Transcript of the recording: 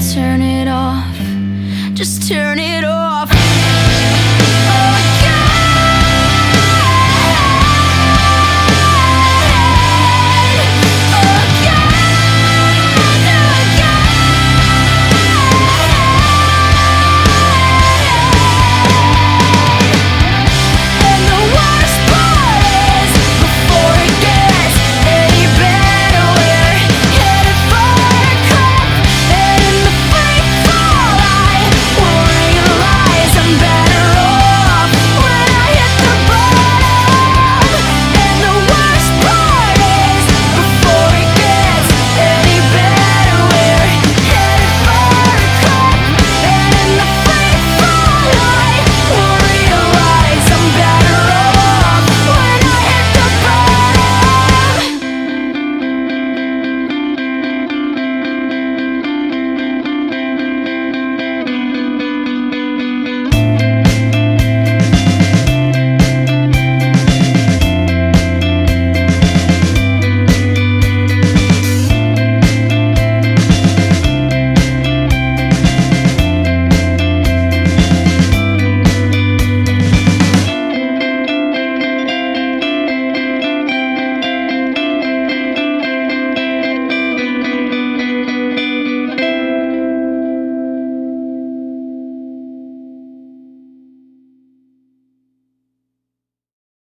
turn it off. Just turn it off.